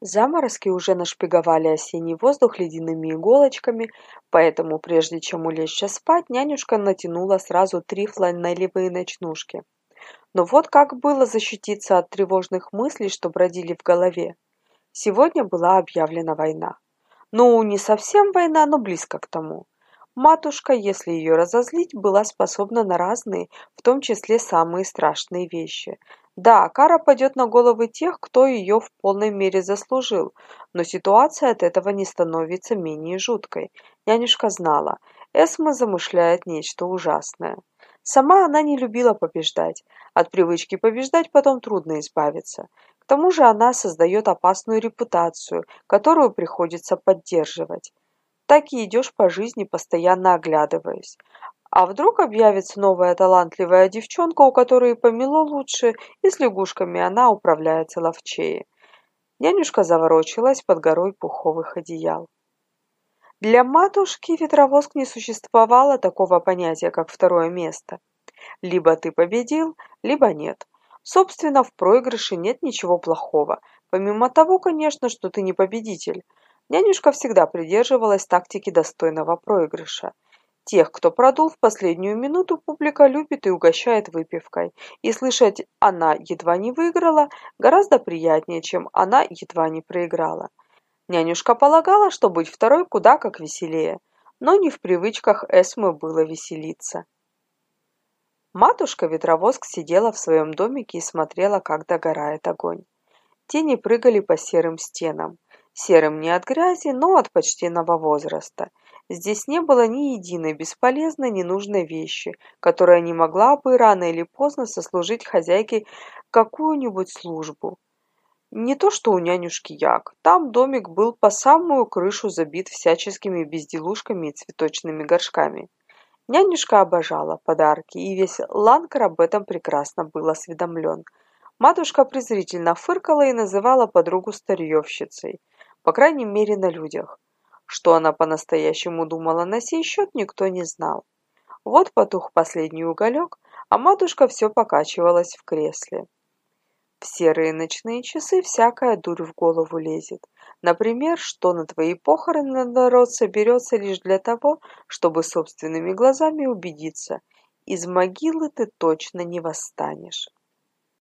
Заморозки уже нашпиговали осенний воздух ледяными иголочками, поэтому прежде чем улечься спать, нянюшка натянула сразу три фланелевые ночнушки. Но вот как было защититься от тревожных мыслей, что бродили в голове. Сегодня была объявлена война. Ну, не совсем война, но близко к тому. Матушка, если ее разозлить, была способна на разные, в том числе самые страшные вещи. Да, кара пойдет на головы тех, кто ее в полной мере заслужил, но ситуация от этого не становится менее жуткой. Нянюшка знала, Эсма замышляет нечто ужасное. Сама она не любила побеждать. От привычки побеждать потом трудно избавиться. К тому же она создает опасную репутацию, которую приходится поддерживать. Так и идешь по жизни, постоянно оглядываясь. А вдруг объявится новая талантливая девчонка, у которой помело лучше, и с лягушками она управляется ловчее. Нянюшка заворочилась под горой пуховых одеял. Для матушки ветровоск не существовало такого понятия, как второе место. Либо ты победил, либо нет. Собственно, в проигрыше нет ничего плохого, помимо того, конечно, что ты не победитель. Нянюшка всегда придерживалась тактики достойного проигрыша. Тех, кто продул в последнюю минуту, публика любит и угощает выпивкой. И слышать «она едва не выиграла» гораздо приятнее, чем «она едва не проиграла». Нянюшка полагала, что быть второй куда как веселее, но не в привычках Эсмы было веселиться. Матушка-ветровоск сидела в своем домике и смотрела, как догорает огонь. Тени прыгали по серым стенам. Серым не от грязи, но от почтенного возраста – Здесь не было ни единой бесполезной, ненужной вещи, которая не могла бы рано или поздно сослужить хозяйке какую-нибудь службу. Не то что у нянюшки Як. Там домик был по самую крышу забит всяческими безделушками и цветочными горшками. Нянюшка обожала подарки, и весь Ланкар об этом прекрасно был осведомлен. Матушка презрительно фыркала и называла подругу старьевщицей, по крайней мере на людях. Что она по-настоящему думала на сей счет, никто не знал. Вот потух последний уголек, а матушка все покачивалась в кресле. В серые ночные часы всякая дурь в голову лезет. Например, что на твои похороны народ соберется лишь для того, чтобы собственными глазами убедиться, из могилы ты точно не восстанешь.